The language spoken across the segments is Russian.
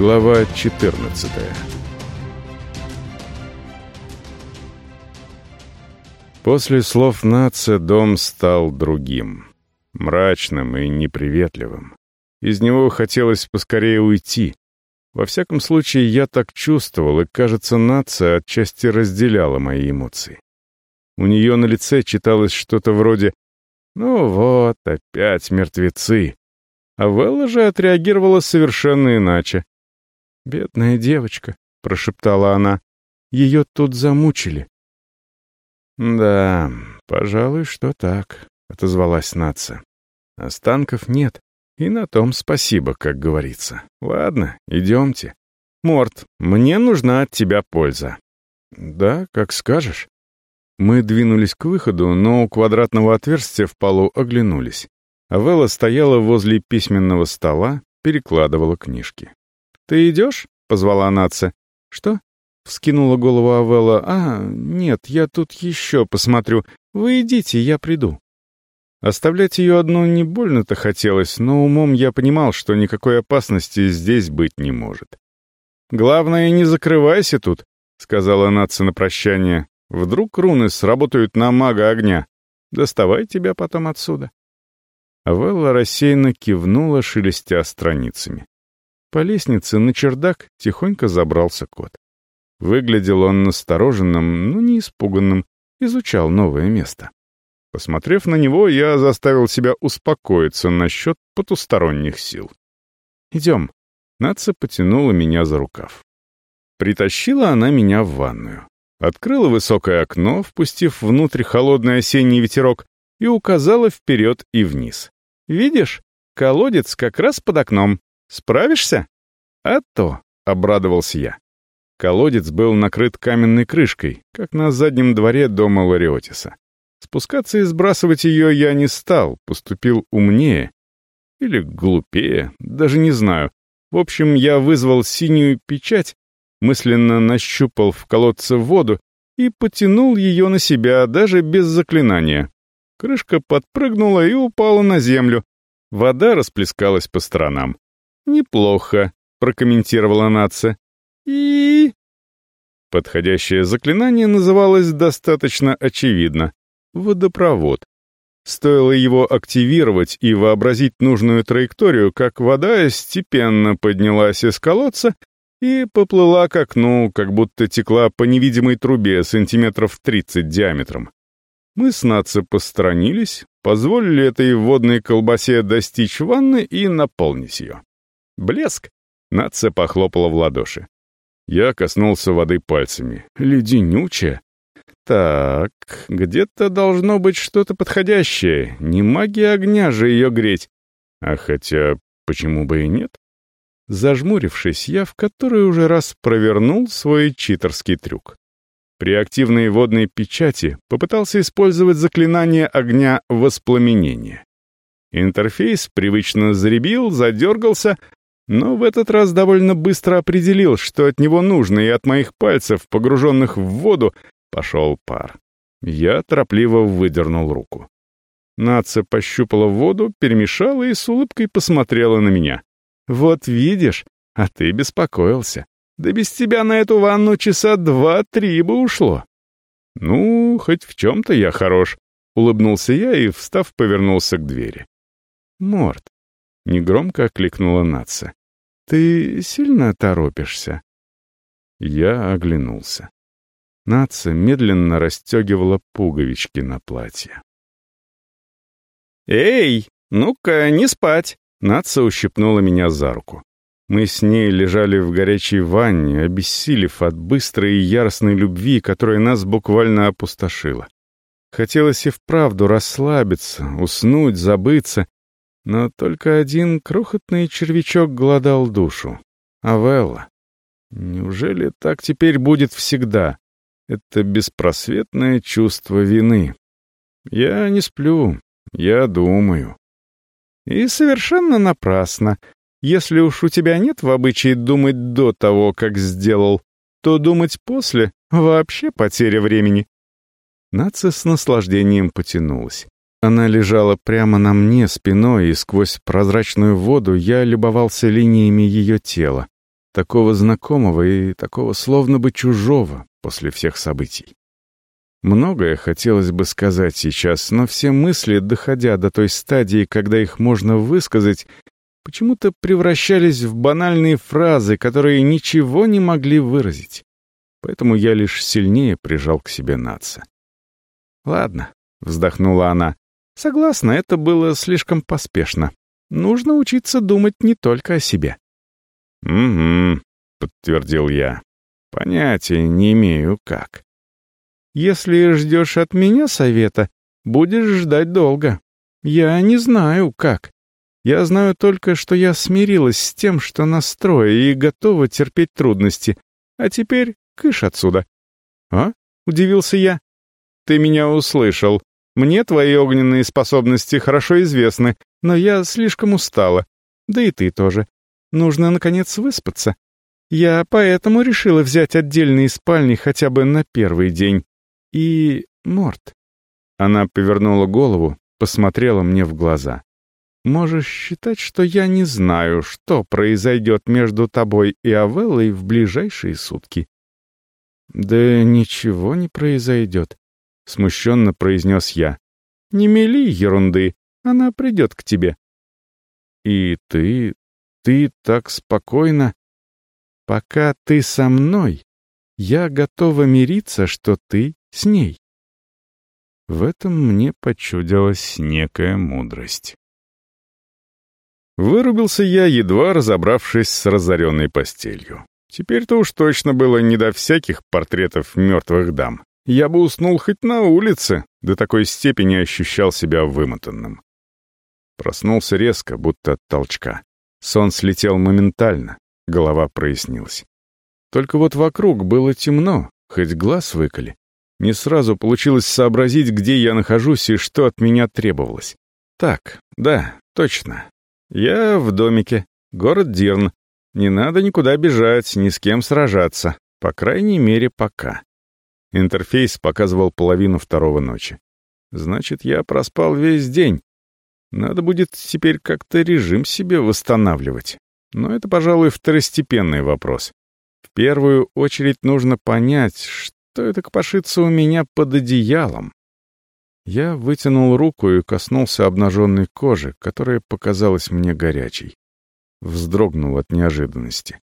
Глава 14 После слов Наца дом стал другим, мрачным и неприветливым. Из него хотелось поскорее уйти. Во всяком случае, я так чувствовал, и, кажется, Наца отчасти разделяла мои эмоции. У нее на лице читалось что-то вроде «Ну вот, опять мертвецы». А Велла же отреагировала совершенно иначе. «Бедная девочка», — прошептала она, — «ее тут замучили». «Да, пожалуй, что так», — отозвалась Наца. «Останков нет, и на том спасибо, как говорится. Ладно, идемте. Морт, мне нужна от тебя польза». «Да, как скажешь». Мы двинулись к выходу, но у квадратного отверстия в полу оглянулись. Авелла стояла возле письменного стола, перекладывала книжки. «Ты идешь?» — позвала Наца. «Что?» — вскинула голову Авелла. «А, нет, я тут еще посмотрю. Вы идите, я приду». Оставлять ее одну не больно-то хотелось, но умом я понимал, что никакой опасности здесь быть не может. «Главное, не закрывайся тут», — сказала Наца на прощание. Вдруг руны сработают на мага огня. Доставай тебя потом отсюда. Авелла рассеянно кивнула, шелестя страницами. По лестнице на чердак тихонько забрался кот. Выглядел он настороженным, но не испуганным, изучал новое место. Посмотрев на него, я заставил себя успокоиться насчет потусторонних сил. «Идем». Наца потянула меня за рукав. Притащила она меня в ванную. Открыла высокое окно, впустив внутрь холодный осенний ветерок, и указала вперед и вниз. «Видишь, колодец как раз под окном. Справишься?» «А то», — обрадовался я. Колодец был накрыт каменной крышкой, как на заднем дворе дома Лариотиса. Спускаться и сбрасывать ее я не стал, поступил умнее. Или глупее, даже не знаю. В общем, я вызвал синюю печать мысленно нащупал в колодце воду и потянул ее на себя даже без заклинания. Крышка подпрыгнула и упала на землю. Вода расплескалась по сторонам. «Неплохо», — прокомментировала нация. «И...» Подходящее заклинание называлось достаточно очевидно — водопровод. Стоило его активировать и вообразить нужную траекторию, как вода степенно поднялась из колодца и поплыла к окну, как будто текла по невидимой трубе сантиметров 30 диаметром. Мы с Наци посторонились, позволили этой водной колбасе достичь ванны и наполнить ее. Блеск! Нация похлопала в ладоши. Я коснулся воды пальцами. Леденючая. Так, где-то должно быть что-то подходящее. Не магия огня же ее греть. А хотя, почему бы и нет? Зажмурившись, я в который уже раз провернул свой читерский трюк. При активной водной печати попытался использовать заклинание огня воспламенения. Интерфейс привычно заребил, задергался, но в этот раз довольно быстро определил, что от него нужно, и от моих пальцев, погруженных в воду, пошел пар. Я торопливо выдернул руку. Наца пощупала воду, перемешала и с улыбкой посмотрела на меня. «Вот видишь, а ты беспокоился. Да без тебя на эту ванну часа два-три бы ушло». «Ну, хоть в чем-то я хорош», — улыбнулся я и, встав, повернулся к двери. «Морд», — негромко окликнула Натса, — «ты сильно торопишься?» Я оглянулся. Натса медленно расстегивала пуговички на платье. «Эй, ну-ка, не спать!» Натса ущипнула меня за руку. Мы с ней лежали в горячей ванне, обессилев от быстрой и яростной любви, которая нас буквально опустошила. Хотелось и вправду расслабиться, уснуть, забыться, но только один крохотный червячок гладал душу. Авелла. Неужели так теперь будет всегда? Это беспросветное чувство вины. Я не сплю, я думаю. И совершенно напрасно. Если уж у тебя нет в обычае думать до того, как сделал, то думать после — вообще потеря времени. Наца с наслаждением потянулась. Она лежала прямо на мне спиной, и сквозь прозрачную воду я любовался линиями ее тела. такого знакомого и такого словно бы чужого после всех событий. Многое хотелось бы сказать сейчас, но все мысли, доходя до той стадии, когда их можно высказать, почему-то превращались в банальные фразы, которые ничего не могли выразить. Поэтому я лишь сильнее прижал к себе Наца. «Ладно», — вздохнула она, — «согласна, это было слишком поспешно. Нужно учиться думать не только о себе». «Угу», — подтвердил я. «Понятия не имею, как». «Если ждешь от меня совета, будешь ждать долго. Я не знаю, как. Я знаю только, что я смирилась с тем, что настрое и готова терпеть трудности. А теперь кыш отсюда». «А?» — удивился я. «Ты меня услышал. Мне твои огненные способности хорошо известны, но я слишком устала. Да и ты тоже. Нужно, наконец, выспаться. Я поэтому решила взять отдельные спальни хотя бы на первый день. И... Морт. Она повернула голову, посмотрела мне в глаза. Можешь считать, что я не знаю, что произойдет между тобой и Авеллой в ближайшие сутки. Да ничего не произойдет, смущенно произнес я. Не мели ерунды, она придет к тебе. И ты ты так спокойно. Пока ты со мной, я готова мириться, что ты с ней. В этом мне почудилась некая мудрость. Вырубился я, едва разобравшись с разоренной постелью. Теперь-то уж точно было не до всяких портретов мертвых дам. Я бы уснул хоть на улице, до такой степени ощущал себя вымотанным. Проснулся резко, будто от толчка. Сон слетел моментально, голова прояснилась. Только вот вокруг было темно, хоть глаз выколи. Не сразу получилось сообразить, где я нахожусь и что от меня требовалось. Так, да, точно. Я в домике, город Дирн. Не надо никуда бежать, ни с кем сражаться. По крайней мере, пока. Интерфейс показывал половину второго ночи. Значит, я проспал весь день. Надо будет теперь как-то режим себе восстанавливать. Но это, пожалуй, второстепенный вопрос. В первую очередь нужно понять, что это копошится у меня под одеялом. Я вытянул руку и коснулся обнаженной кожи, которая показалась мне горячей. Вздрогнул от неожиданности.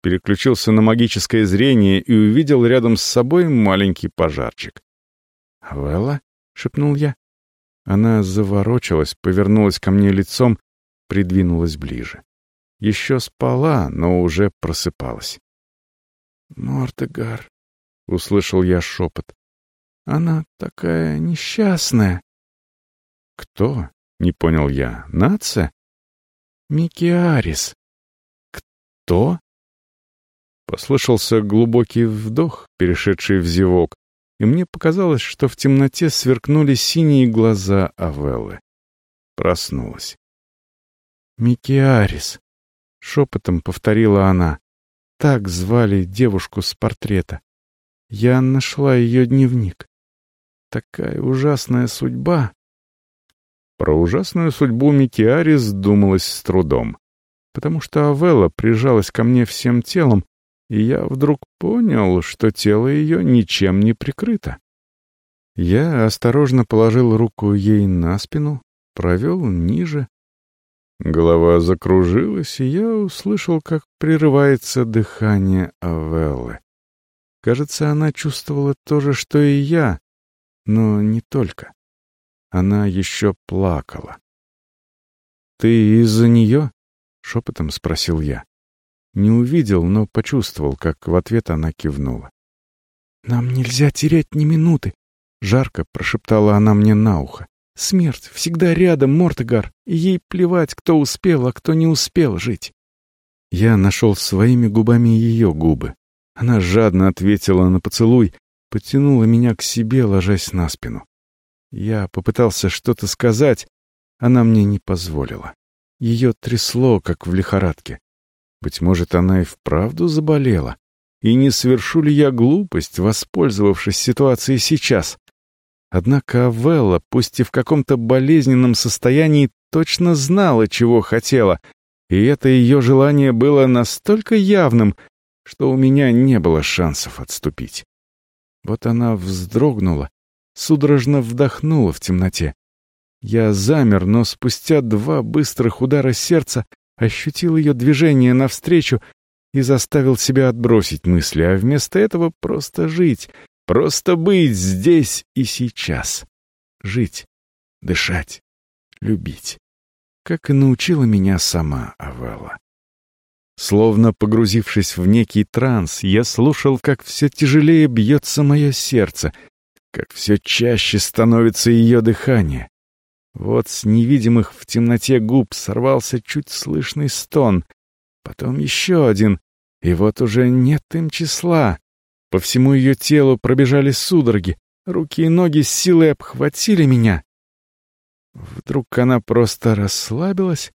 Переключился на магическое зрение и увидел рядом с собой маленький пожарчик. «Авелла?» — шепнул я. Она заворочилась, повернулась ко мне лицом, придвинулась ближе. Еще спала, но уже просыпалась. «Мортегар», — услышал я шепот, — «она такая несчастная». «Кто?» — не понял я. «Нация?» «Микиарис». «Кто?» Послышался глубокий вдох, перешедший в зевок, и мне показалось, что в темноте сверкнули синие глаза Авеллы. Проснулась. «Микиарис», — шепотом повторила она. Так звали девушку с портрета. Я нашла ее дневник. Такая ужасная судьба. Про ужасную судьбу Микиарис думалось с трудом, потому что Авелла прижалась ко мне всем телом, и я вдруг понял, что тело ее ничем не прикрыто. Я осторожно положил руку ей на спину, провел ниже. Голова закружилась, и я услышал, как прерывается дыхание Авеллы. Кажется, она чувствовала то же, что и я, но не только. Она еще плакала. «Ты из-за нее?» — шепотом спросил я. Не увидел, но почувствовал, как в ответ она кивнула. «Нам нельзя терять ни минуты!» — жарко прошептала она мне на ухо. «Смерть всегда рядом, Мортегар, и ей плевать, кто успел, а кто не успел жить». Я нашел своими губами ее губы. Она жадно ответила на поцелуй, потянула меня к себе, ложась на спину. Я попытался что-то сказать, она мне не позволила. Ее трясло, как в лихорадке. Быть может, она и вправду заболела. И не совершу ли я глупость, воспользовавшись ситуацией сейчас? Однако Авелла, пусть и в каком-то болезненном состоянии, точно знала, чего хотела, и это ее желание было настолько явным, что у меня не было шансов отступить. Вот она вздрогнула, судорожно вдохнула в темноте. Я замер, но спустя два быстрых удара сердца ощутил ее движение навстречу и заставил себя отбросить мысли, а вместо этого просто жить, просто быть здесь и сейчас. Жить, дышать, любить. Как и научила меня сама Авелла. Словно погрузившись в некий транс, я слушал, как все тяжелее бьется мое сердце, как все чаще становится ее дыхание. Вот с невидимых в темноте губ сорвался чуть слышный стон, потом еще один, и вот уже нет им числа. По всему ее телу пробежали судороги, руки и ноги с силой обхватили меня. Вдруг она просто расслабилась,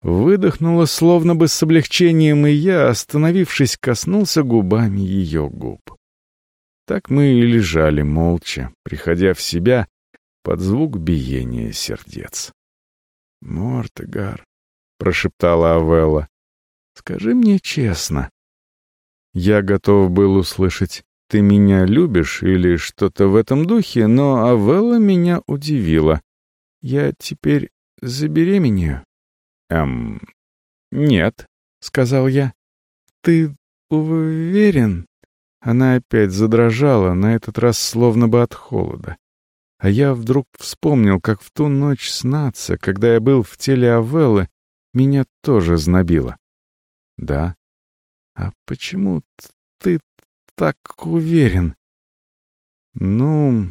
выдохнула словно бы с облегчением, и я, остановившись, коснулся губами ее губ. Так мы и лежали молча, приходя в себя под звук биения сердец. «Мортегар», — прошептала Авелла, — «скажи мне честно, я готов был услышать «ты меня любишь» или что-то в этом духе, но Авелла меня удивила. Я теперь забеременею? Эм, нет, — сказал я. Ты уверен? Она опять задрожала, на этот раз словно бы от холода. А я вдруг вспомнил, как в ту ночь снаться, когда я был в теле Авеллы, меня тоже знобило. Да, «А почему ты так уверен?» «Ну,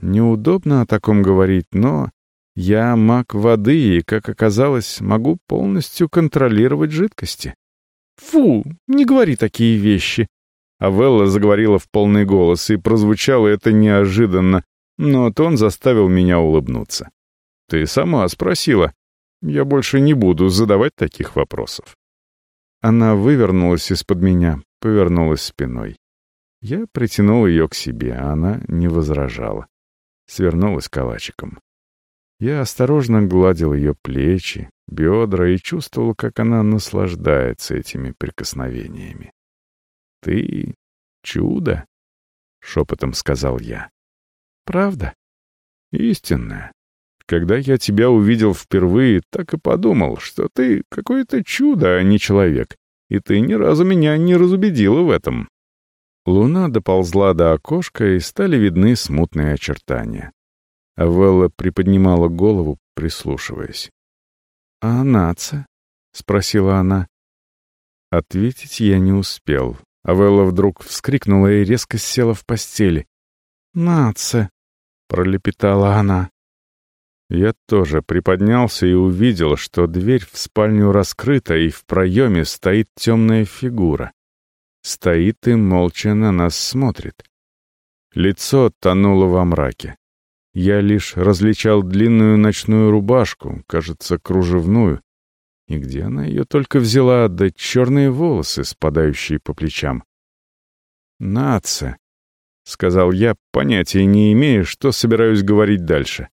неудобно о таком говорить, но я маг воды и, как оказалось, могу полностью контролировать жидкости». «Фу, не говори такие вещи!» Авелла заговорила в полный голос, и прозвучало это неожиданно, но тон заставил меня улыбнуться. «Ты сама спросила. Я больше не буду задавать таких вопросов». Она вывернулась из-под меня, повернулась спиной. Я притянул ее к себе, а она не возражала. Свернулась калачиком. Я осторожно гладил ее плечи, бедра и чувствовал, как она наслаждается этими прикосновениями. «Ты чудо!» — шепотом сказал я. «Правда?» «Истинная. Когда я тебя увидел впервые, так и подумал, что ты какое-то чудо, а не человек, и ты ни разу меня не разубедила в этом». Луна доползла до окошка, и стали видны смутные очертания. Авелла приподнимала голову, прислушиваясь. «А наца?» — спросила она. Ответить я не успел. Авелла вдруг вскрикнула и резко села в постели. «Наца!» — пролепетала она. Я тоже приподнялся и увидел, что дверь в спальню раскрыта, и в проеме стоит темная фигура. Стоит и молча на нас смотрит. Лицо тонуло во мраке. Я лишь различал длинную ночную рубашку, кажется, кружевную. И где она ее только взяла, да черные волосы, спадающие по плечам. «Наца», — сказал я, понятия не имея, что собираюсь говорить дальше.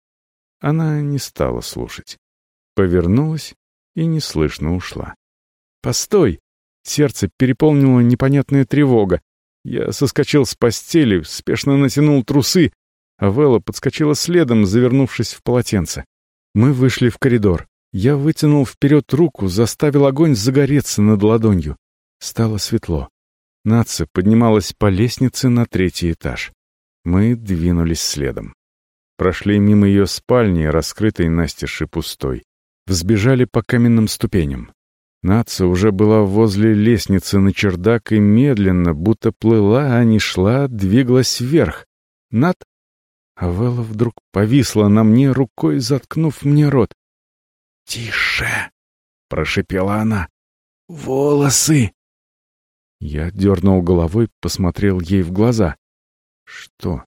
Она не стала слушать. Повернулась и неслышно ушла. «Постой!» Сердце переполнило непонятная тревога. Я соскочил с постели, спешно натянул трусы, а Вела подскочила следом, завернувшись в полотенце. Мы вышли в коридор. Я вытянул вперед руку, заставил огонь загореться над ладонью. Стало светло. Наца поднималась по лестнице на третий этаж. Мы двинулись следом. Прошли мимо ее спальни, раскрытой настежь и пустой. Взбежали по каменным ступеням. Наца уже была возле лестницы на чердак и медленно, будто плыла, а не шла, двигалась вверх. Над... Авелла вдруг повисла на мне рукой, заткнув мне рот. «Тише!» — прошипела она. «Волосы!» Я дернул головой, посмотрел ей в глаза. «Что?»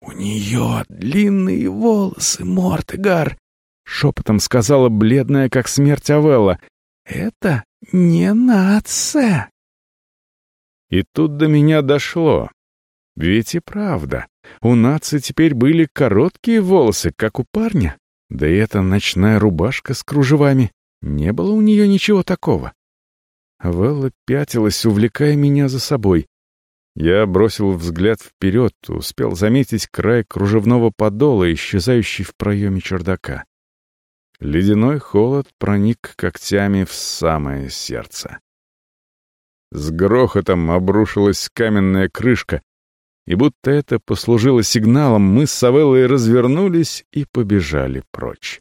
«У нее длинные волосы, Мортегар!» — шепотом сказала бледная, как смерть Авелла. «Это не нация!» И тут до меня дошло. Ведь и правда, у нации теперь были короткие волосы, как у парня. Да и эта ночная рубашка с кружевами. Не было у нее ничего такого. Велла пятилась, увлекая меня за собой. Я бросил взгляд вперед, успел заметить край кружевного подола, исчезающий в проеме чердака. Ледяной холод проник когтями в самое сердце. С грохотом обрушилась каменная крышка, и будто это послужило сигналом, мы с Савеллой развернулись и побежали прочь.